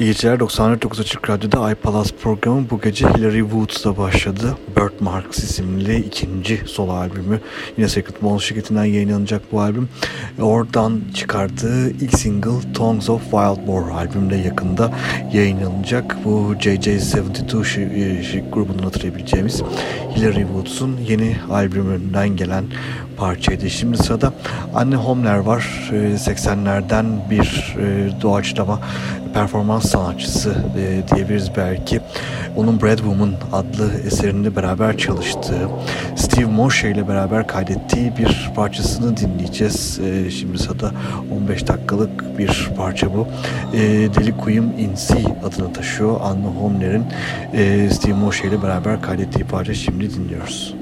İyi geceler 94.9 Açık Radyo'da iPalaz programı bu gece Hilary Woods'la başladı. Birthmarks isimli ikinci solo albümü. Yine Secret Bone şirketinden yayınlanacak bu albüm. Oradan çıkardığı ilk single Tongues of Wild Boar albümde yakında yayınlanacak. Bu JJ72 şi, grubunun hatırlayabileceğimiz Hilary Woods'un yeni albümünden gelen parçaydı. Şimdi sırada Anne Homler var. 80'lerden bir doğaçlama performans sanatçısı e, diyebiliriz belki. Onun Bread Woman adlı eserinde beraber çalıştığı, Steve Moshe ile beraber kaydettiği bir parçasını dinleyeceğiz. E, şimdi sırada 15 dakikalık bir parça bu. E, Deli Kuyum In C adını taşıyor. Anne Homler'in e, Steve Moshe ile beraber kaydettiği parça şimdi dinliyoruz.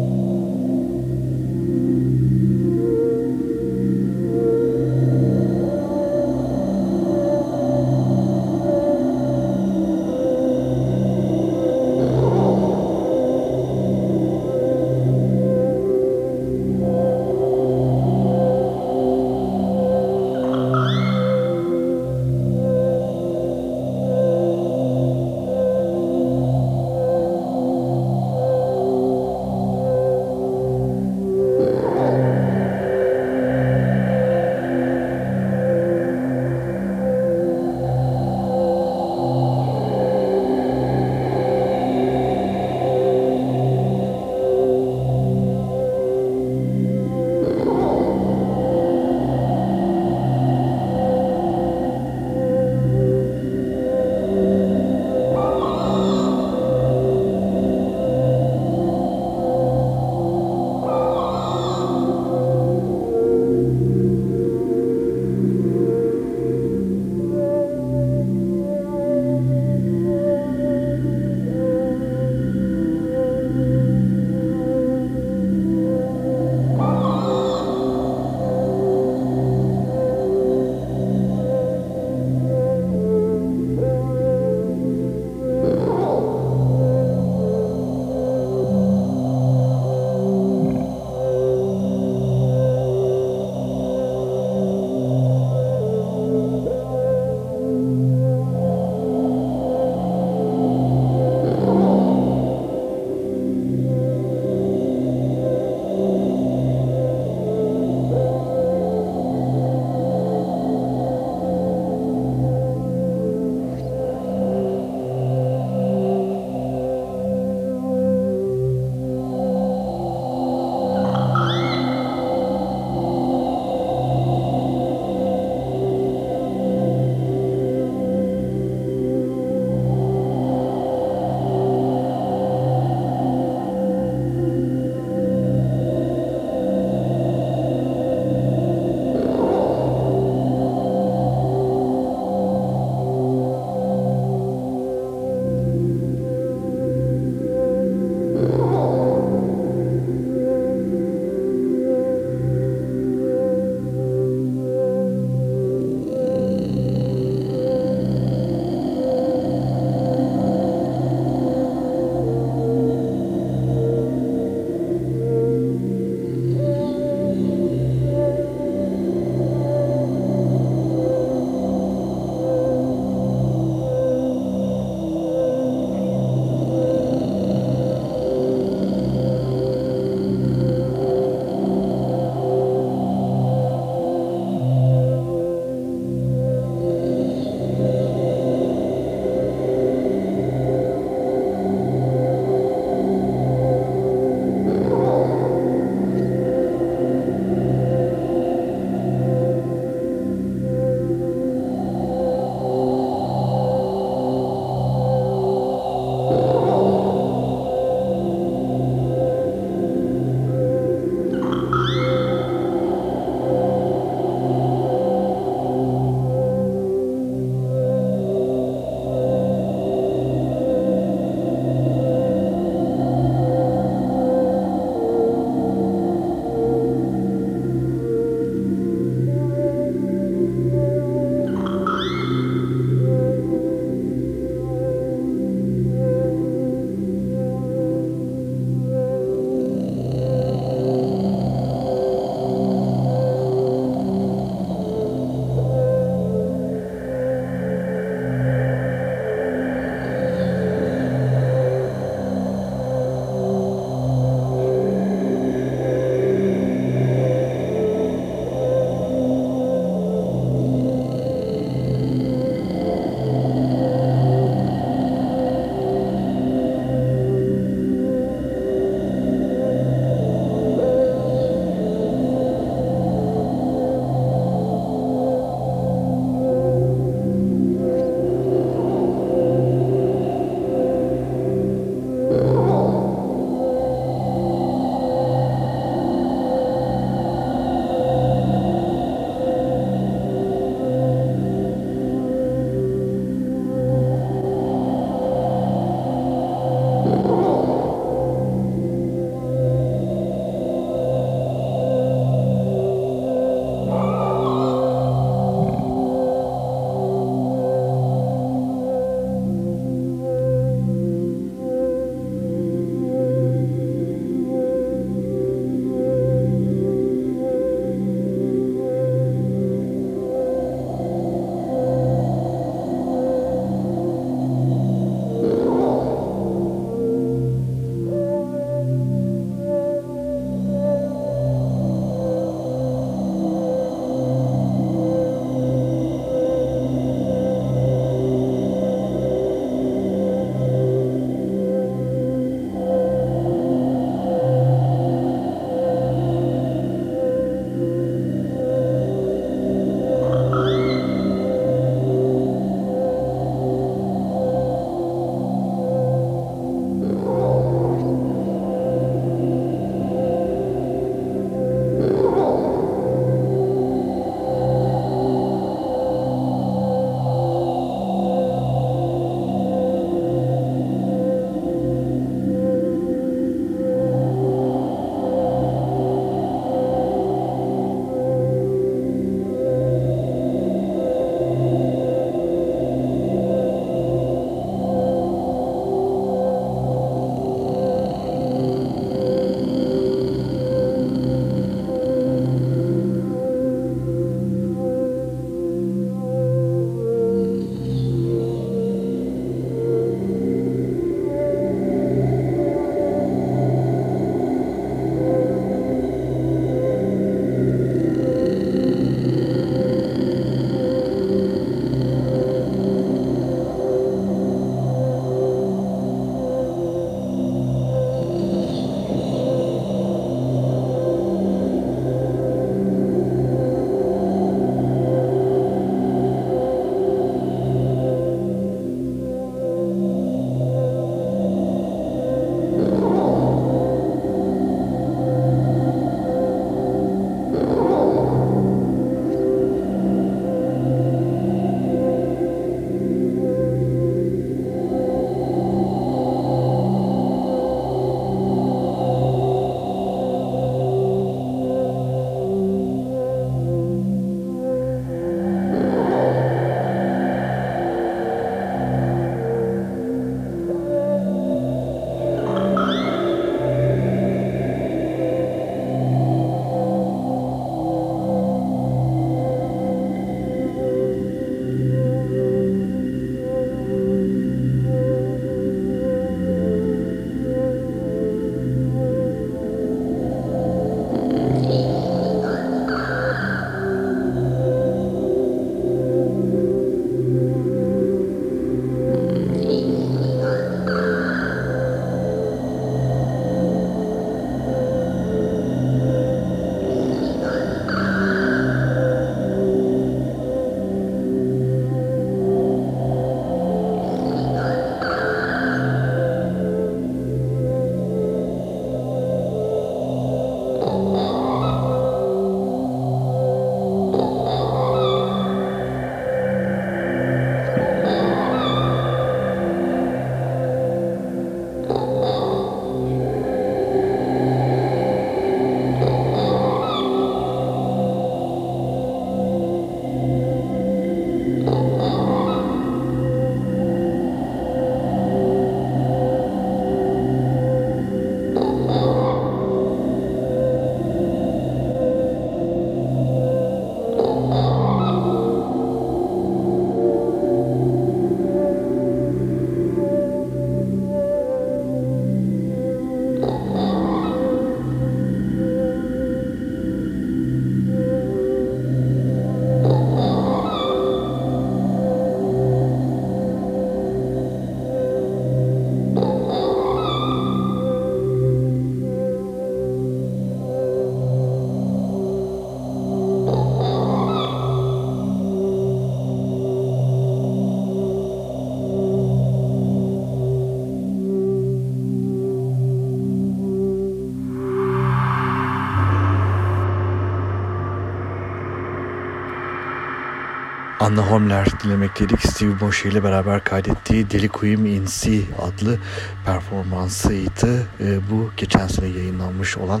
Anna Holmler dinlemekteydik. Steve Bosch ile beraber kaydettiği Deli Queen in C adlı performansıydı. E, bu geçen sene yayınlanmış olan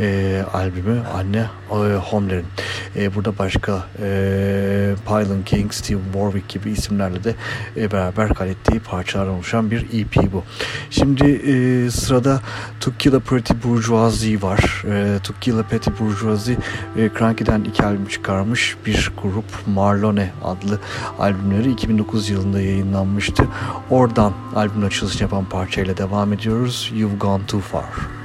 e, albümü Anne e, Holmler'in. E, burada başka e, Pylon King, Steve Warwick gibi isimlerle de e, beraber kaydettiği parçalar oluşan bir EP bu. Şimdi e, sırada To Kill a Pretty Bourgeoisie var. E, To Kill a Pretty Bourgeoisie e, Cranky'den iki albüm çıkarmış bir grup Marlone adlı albümleri 2009 yılında yayınlanmıştı. Oradan albümün açılışını yapan parçayla devam ediyoruz. You've Gone Too Far.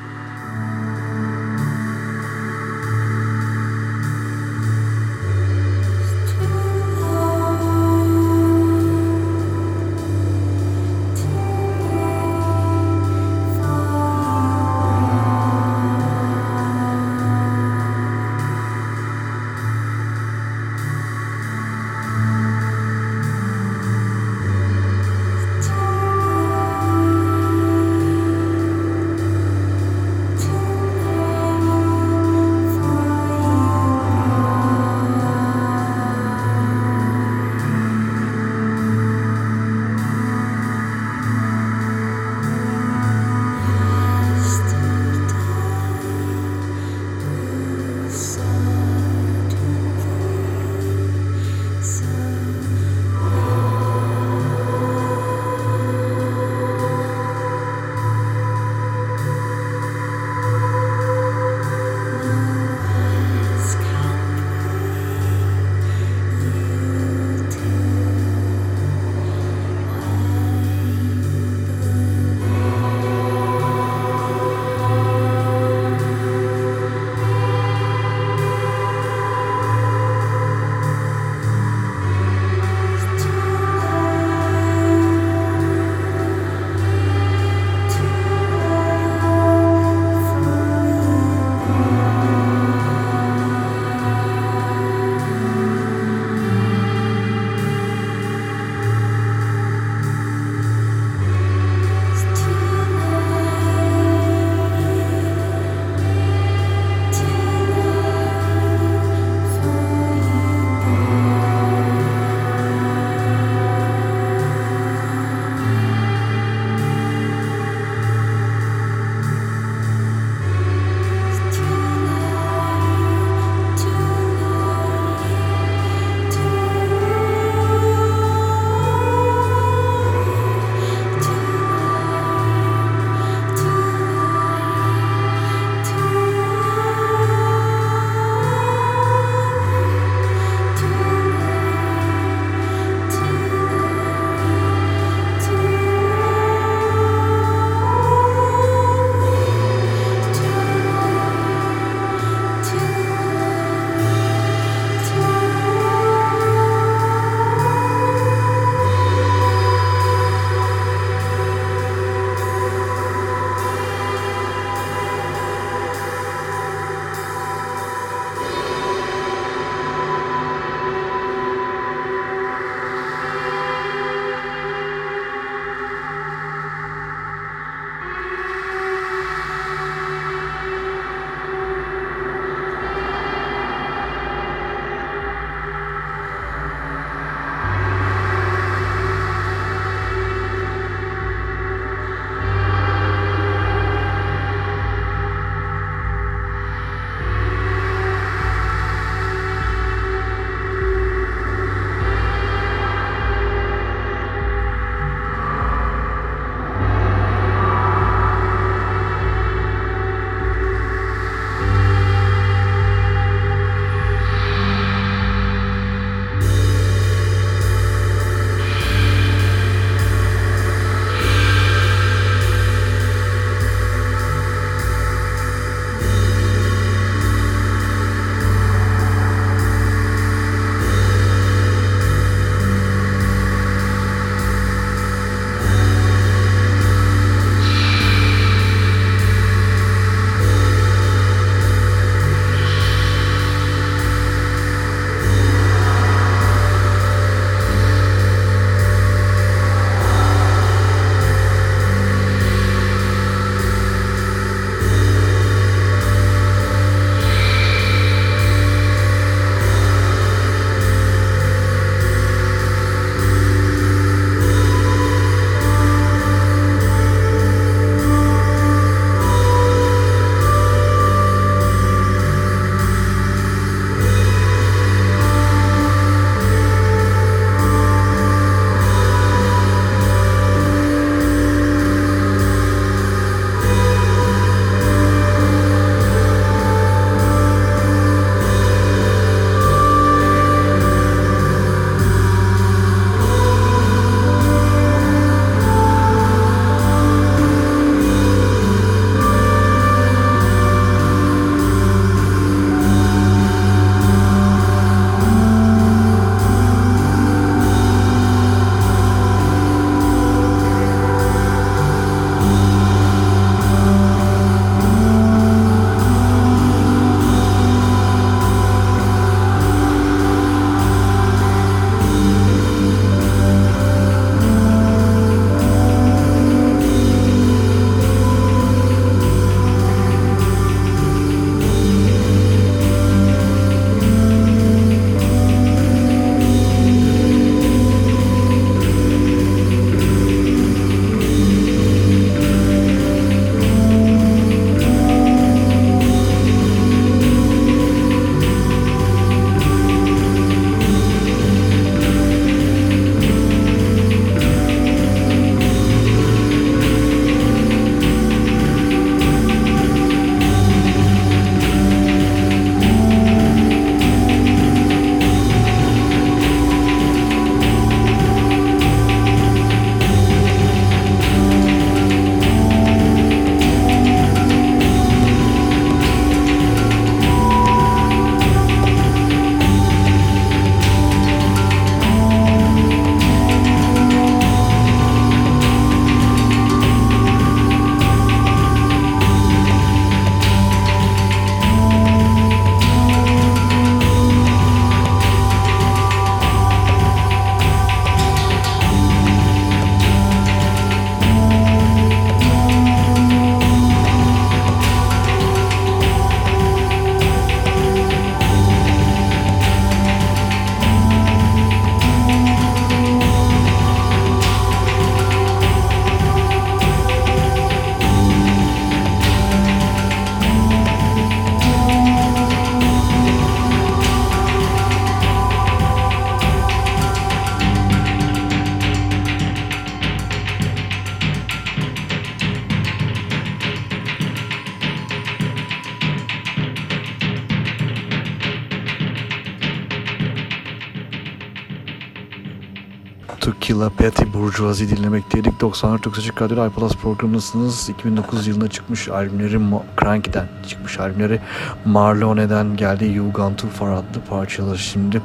To Kill a Petty Bourgeoisie dinlemekteydik. 94 Açık Radyo iPlus programındasınız. 2009 yılında çıkmış albümleri Cranky'den çıkmış albümleri Marlone'den geldi. You Gone Too Far adlı parçaları şimdi.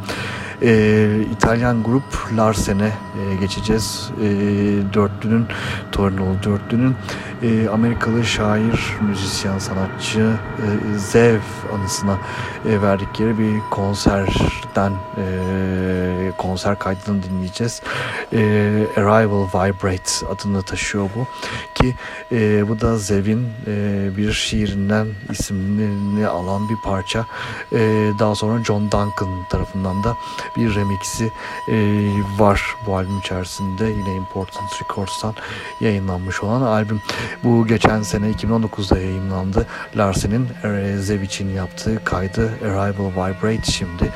Ee, İtalyan grup Larsen'e e, geçeceğiz. E, dörtlünün, Torinoğlu dörtlünün e, Amerikalı şair, müzisyen, sanatçı e, Zev anısına e, verdikleri bir konserden e, konser kaydını dinleyeceğiz. E, Arrival Vibrate adını taşıyor bu ki e, bu da Zev'in e, bir şiirinden isimini alan bir parça. E, daha sonra John Duncan tarafından da bir remixi e, var bu albüm içerisinde. Yine Important Records'tan yayınlanmış olan albüm. Bu geçen sene 2019'da yayınlandı. Larsen'in e, Zev için yaptığı kaydı Arrival Vibrate şimdi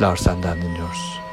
Larsen'den dinliyoruz.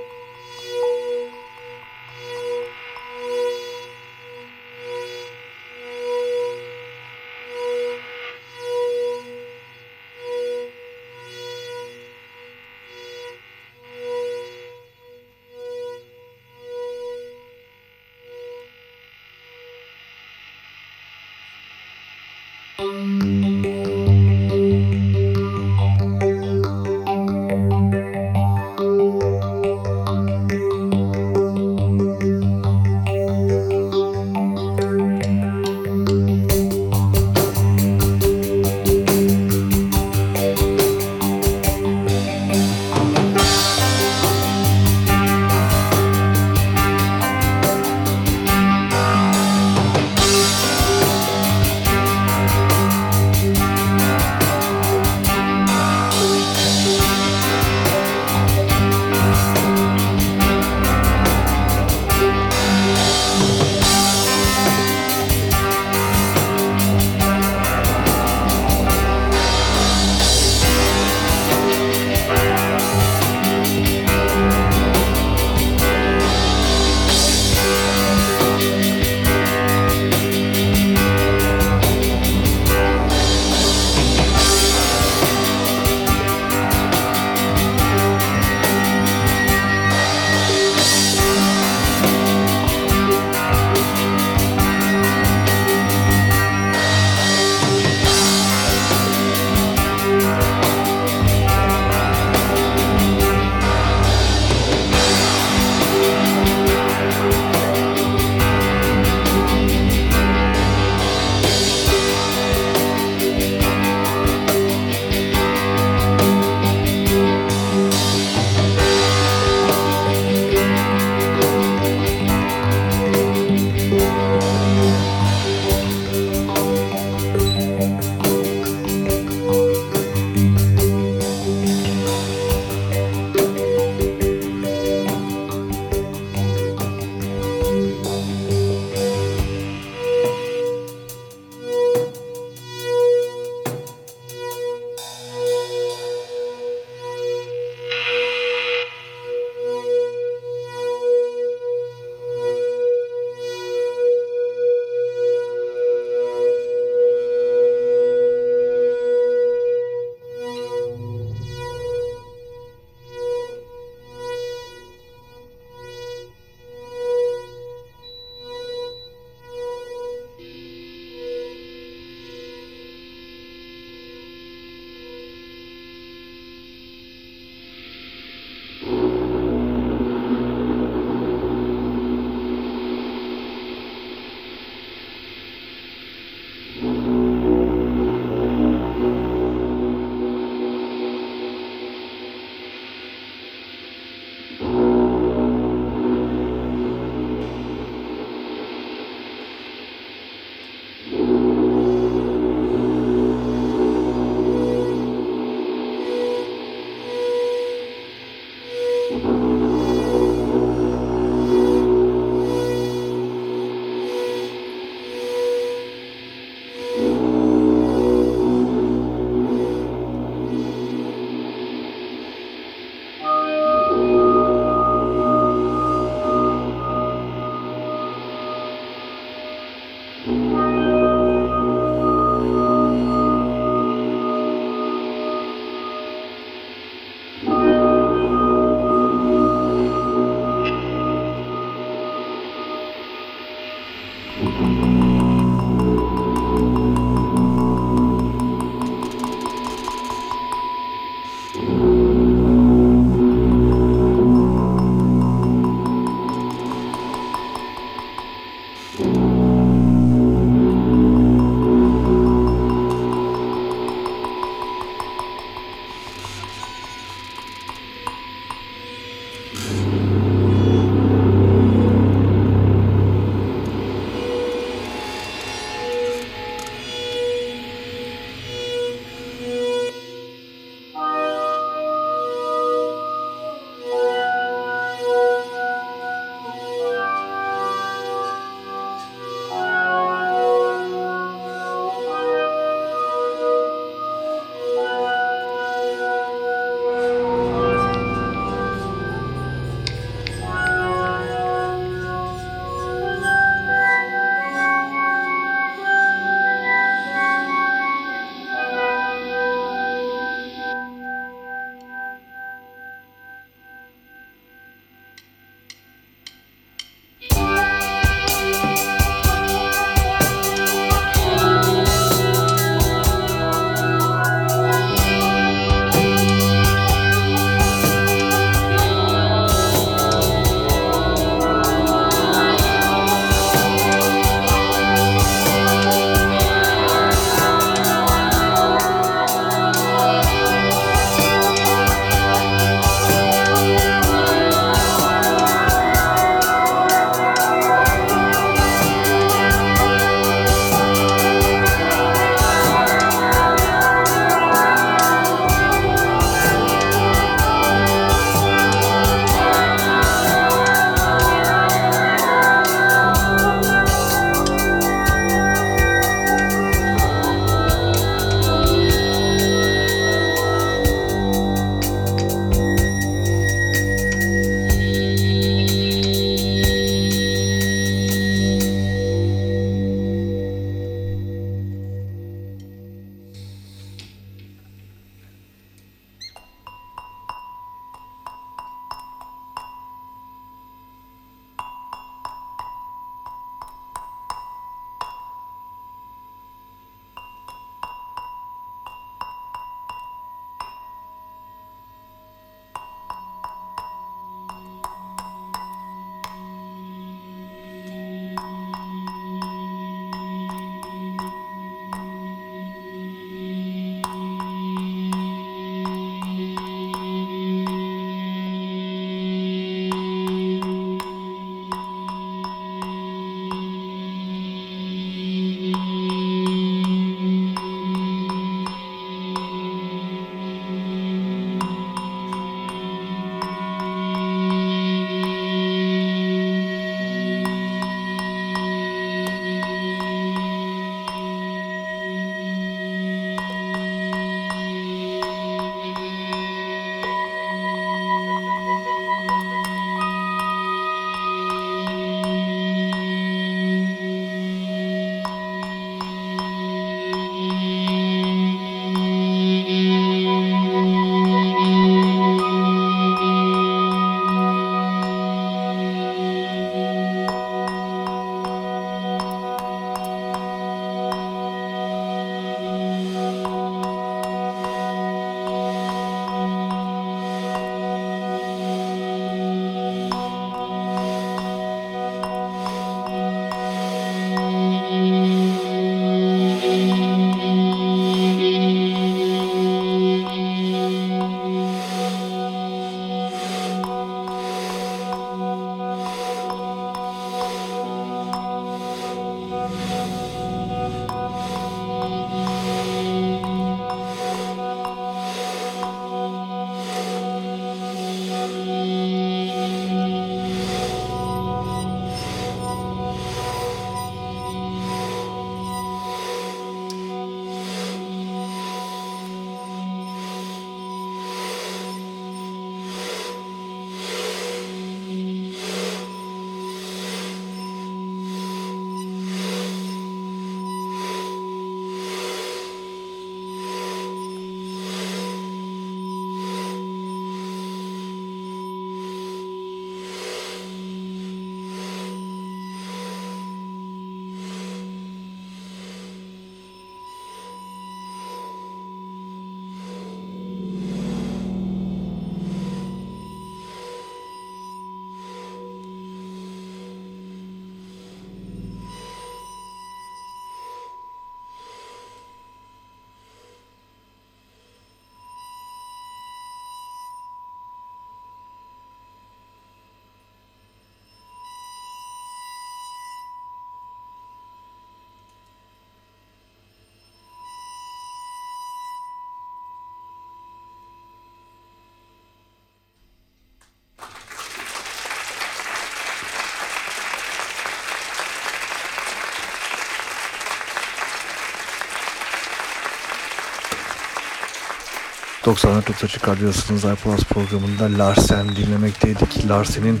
94 Açık Radyosu'nun iPlus programında Larsen dinlemekteydik. Larsen'in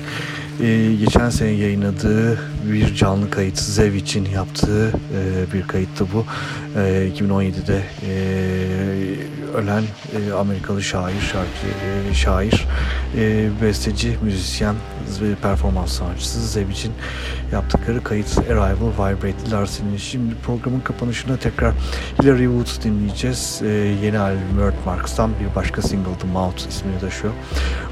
e, geçen sene yayınladığı bir canlı kayıt Zev için yaptığı e, bir kayıttı bu. E, 2017'de e, ölen e, Amerikalı şair, şarkı, e, şair, e, besteci, müzisyen ve performans sanatçısı Zev için yaptıkları kayıt Arrival Vibrate Larsen'in. Şimdi programın kapanışında tekrar Hilary Woods dinleyeceğiz. E, yeni albüm Earth Marks'tan bir başka single The Mouth ismini taşıyor.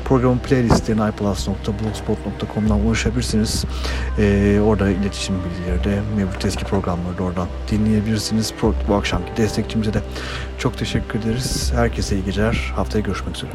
Programın playlistlerine iplus.blogspot.com'dan ulaşabilirsiniz. Ee, orada iletişim bilgileri de mevcut eski programları da oradan dinleyebilirsiniz. Pro, bu akşamki destekçimize de çok teşekkür ederiz. Herkese iyi geceler. Haftaya görüşmek üzere.